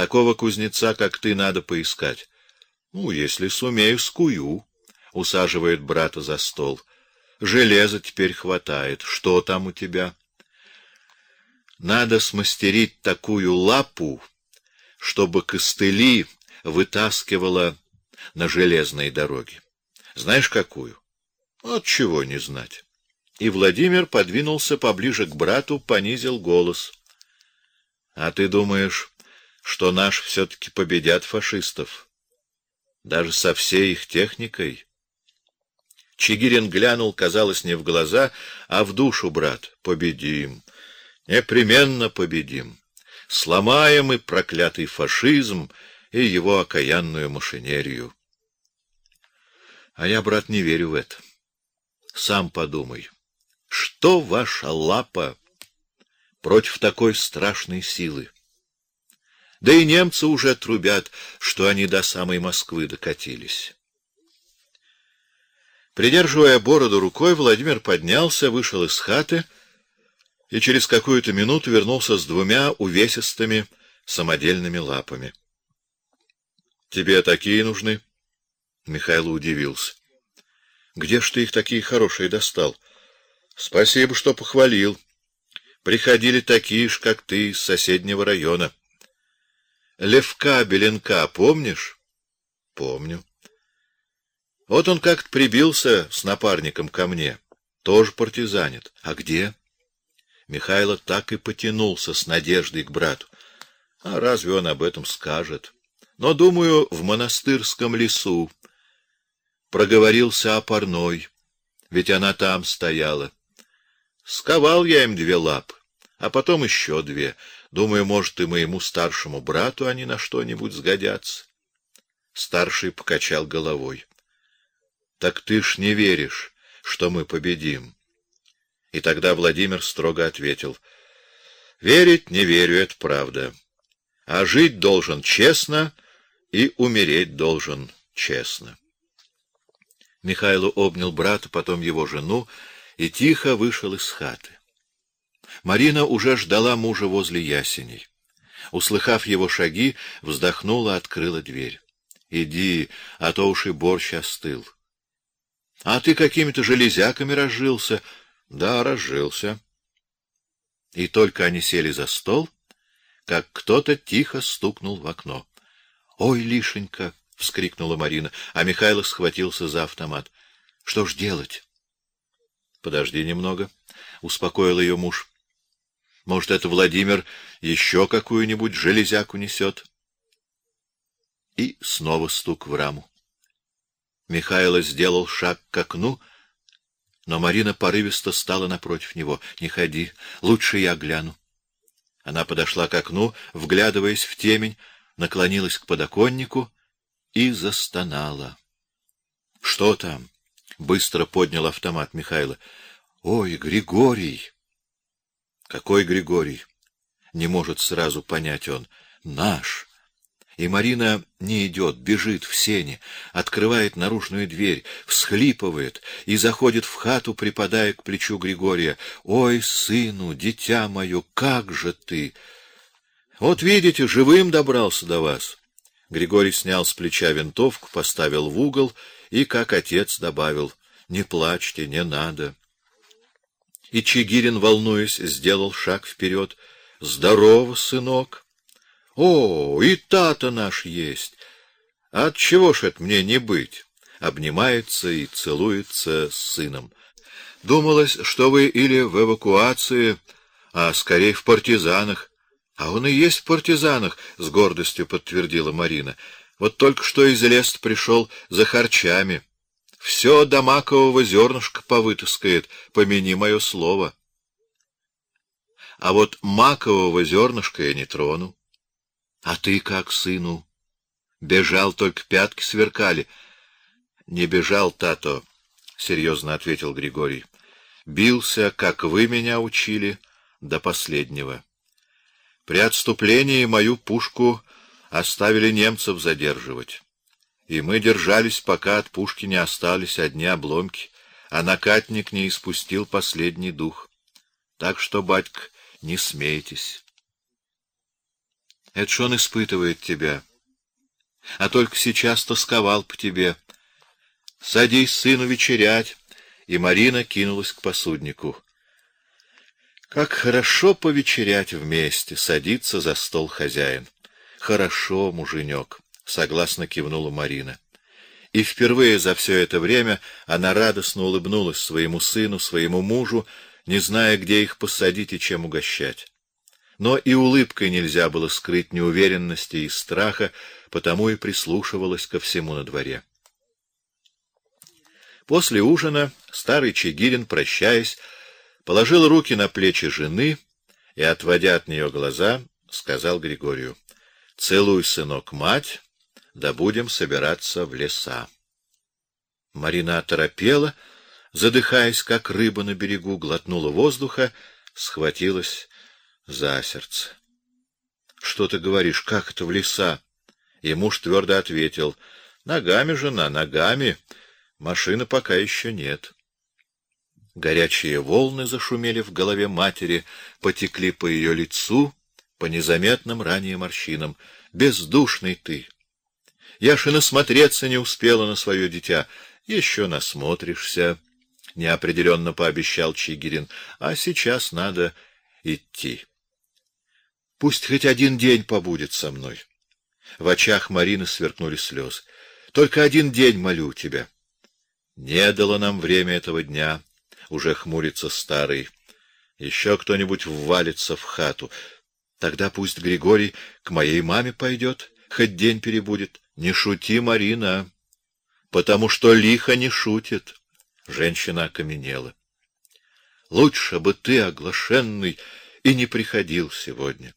Такого кузнеца, как ты, надо поискать. Ну, если сумею, скую. Усаживает брата за стол. Железа теперь хватает. Что там у тебя? Надо смастерить такую лапу, чтобы костыли вытаскивала на железной дороге. Знаешь какую? От чего не знать. И Владимир подвинулся поближе к брату, понизил голос. А ты думаешь, что наш все-таки победят фашистов? Даже со всей их техникой? Чигирин глянул, казалось, не в глаза, а в душу, брат. Победим. Непременно победим. Сломаем и проклятый фашизм, и его окаянную машинерию. А я, брат, не верю в это. Сам подумай. Что ваша лапа против такой страшной силы? Да и немцы уже трубят, что они до самой Москвы докатились. Придерживая бороду рукой, Владимир поднялся, вышел из хаты и через какую-то минуту вернулся с двумя увесистыми самодельными лапами. Тебе такие нужны? Михаил удивился. Где ж ты их такие хорошие достал? Спасибо, что похвалил. Приходили такие ж, как ты, из соседнего района. Левка Беленка, помнишь? Помню. Вот он как-то прибился с напарником ко мне, тоже партизанит. А где? Михайло так и потянулся с надеждой к брату. А разве он об этом скажет? Но, думаю, в монастырском лесу. Проговорился о парной, ведь она там стояла. Сковал я им две лапы, а потом еще две. Думаю, может, и моему старшему брату они на что-нибудь сгодятся. Старший покачал головой. Так ты ж не веришь, что мы победим. И тогда Владимир строго ответил: Верить не верю, это правда. А жить должен честно и умереть должен честно. Михаил обнял брата, потом его жену и тихо вышел из хаты. Марина уже ждала мужа возле ясеней. Услыхав его шаги, вздохнула, открыла дверь. Иди, а то уж и борщ остыл. А ты какими-то железяками разжился? Да, разжился. И только они сели за стол, как кто-то тихо стукнул в окно. Ой, лишенька, вскрикнула Марина, а Михаил схватился за автомат. Что ж делать? Подожди немного, успокоил ее муж. Может, это Владимир еще какую-нибудь железяку несет? И снова стук в раму. Михаил сделал шаг к окну, но Марина порывисто стала напротив него. Не ходи, лучше я гляну. Она подошла к окну, вглядываясь в темень, наклонилась к подоконнику и застонала. Что там? Быстро поднял автомат Михаила. Ой, Григорий. Какой Григорий? Не может сразу понять он. Наш. И Марина не идет, бежит в сени, открывает наружную дверь, всхлипывает и заходит в хату, припадая к плечу Григория. Ой, сыну, дитя мое, как же ты? Вот видите, живым добрался до вас. Григорий снял с плеча винтовку, поставил в угол и, как отец, добавил: "Не плачьте, не надо". И Чигирин, волнуясь, сделал шаг вперед. "Здорово, сынок. О, и та-то наш есть. От чего ж это мне не быть?" Обнимается и целуется с сыном. Думалось, что вы или в эвакуации, а скорее в партизанах. А он и есть в партизанах, с гордостью подтвердила Марина. Вот только что из леса пришел за харчами. Все до макового зернышка повытаскает, помяни мое слово. А вот макового зернышка я не трону. А ты как, сыну? Бежал, только пятки сверкали. Не бежал, тато, серьезно ответил Григорий. Бился, как вы меня учили, до последнего. При отступлении мою пушку оставили немцев задерживать. И мы держались, пока от пушки не остались одни обломки, а накатник не испустил последний дух. Так что, батька, не смейтесь. Это ж он испытывает тебя. А только сейчас тосковал по тебе. Садись, сыну, вечерять. И Марина кинулась к посуднику. Как хорошо повечерять вместе, садится за стол хозяин. Хорошо, муженек, согласно кивнула Марина. И впервые за все это время она радостно улыбнулась своему сыну, своему мужу, не зная, где их посадить и чем угощать. Но и улыбкой нельзя было скрыть неуверенности и страха, потому и прислушивалась ко всему на дворе. После ужина старый Чигирин, прощаясь, положил руки на плечи жены и, отводя от нее глаза, сказал Григорию: "Целуй, сынок, мать, да будем собираться в леса". Марина торопела, задыхаясь, как рыба на берегу, глотнула воздуха, схватилась за сердце. Что ты говоришь, как это в леса? И муж твердо ответил: "Ногами, жена, ногами. Машины пока еще нет". Горячие волны зашумели в голове матери, потекли по ее лицу, по незаметным ранее морщинам. Бездушный ты. Я и насмотреться не успела на свое дитя. Еще насмотришься, неопределенно пообещал Чигирин. А сейчас надо идти. Пусть хоть один день побудет со мной. В очах Марины сверкнули слезы. Только один день молю тебя. Не дало нам время этого дня уже хмурится старый. Еще кто-нибудь ввалится в хату. Тогда пусть Григорий к моей маме пойдет, хоть день перебудет. Не шути, Марина, потому что лихо не шутит. Женщина окаменела. Лучше бы ты, оглашенный, и не приходил сегодня.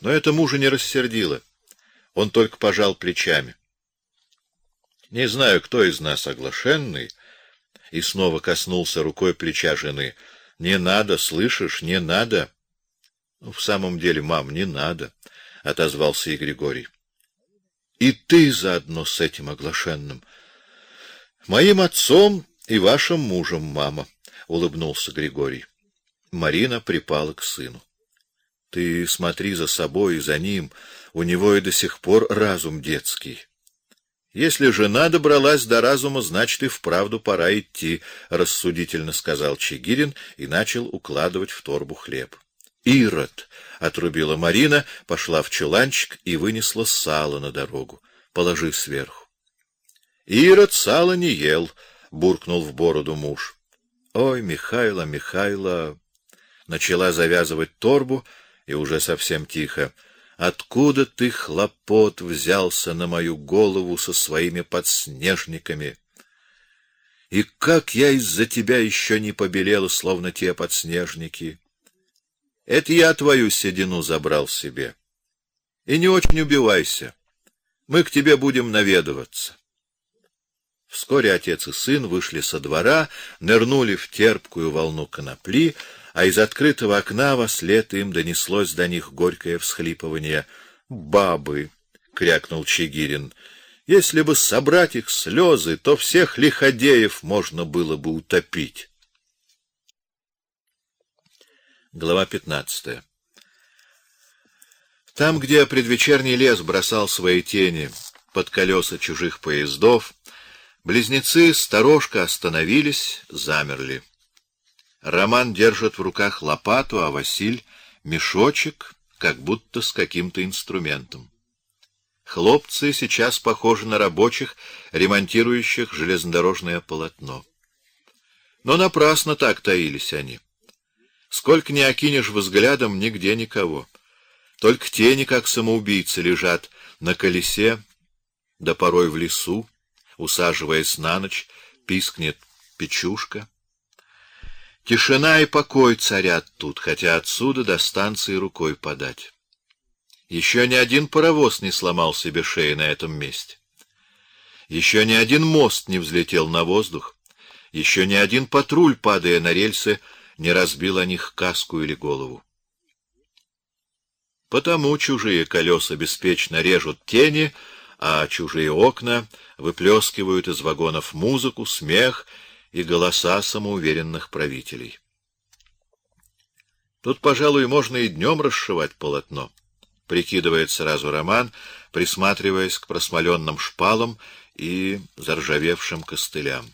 Но это мужа не рассердило. Он только пожал плечами. Не знаю, кто из нас оглашенный, и снова коснулся рукой плеча жены. Не надо, слышишь, не надо. Ну, в самом деле, мам, не надо, отозвался и Григорий. И ты заодно с этим оглашенным. Моим отцом и вашим мужем, мама, улыбнулся Григорий. Марина припала к сыну. Ты смотри за собой и за ним, у него и до сих пор разум детский. Если жена добралась до разума, значит и вправду пора идти, рассудительно сказал Чигирин и начал укладывать в торбу хлеб. Ирод, отрубила Марина, пошла в чуланчик и вынесла сало на дорогу. Положи сверху. Ирод сало не ел, буркнул в бороду муж. Ой, Михайло, Михайло, начала завязывать торбу и уже совсем тихо. Откуда ты хлопот взялся на мою голову со своими подснежниками? И как я из-за тебя еще не побелела, словно те подснежники. Это я твою седину забрал себе. И не очень убивайся. Мы к тебе будем наведываться. Вскоре отец и сын вышли со двора, нырнули в терпкую волну конопли, а из открытого окна во след им донеслось до них горькое всхлипывание. "Бабы", крякнул Чигирин. "Если бы собрать их слезы, то всех лиходеев можно было бы утопить". Глава пятнадцатая. Там, где предвечерний лес бросал свои тени под колеса чужих поездов, близнецы сторожка остановились, замерли. Роман держит в руках лопату, а Василь мешочек, как будто с каким-то инструментом. Хлопцы сейчас похожи на рабочих, ремонтирующих железнодорожное полотно. Но напрасно так таились они. Сколько ни окинешь взглядом, нигде никого. Только тени, как самоубийцы, лежат на колесе, да порой в лесу, усаживаясь на ночь, пискнет печушка. Тишина и покой царят тут, хотя отсюда до станции рукой подать. Еще ни один паровоз не сломал себе шеи на этом месте. Еще ни один мост не взлетел на воздух. Еще ни один патруль, падая на рельсы, не разбил о них каску или голову. Потому чужие колеса беспечно режут тени, а чужие окна выплескивают из вагонов музыку, смех и голоса самоуверенных правителей. Тут, пожалуй, можно и днем расшивать полотно. Прикидывает сразу Роман, присматриваясь к просмоленным шпалам и заржавевшим костылям.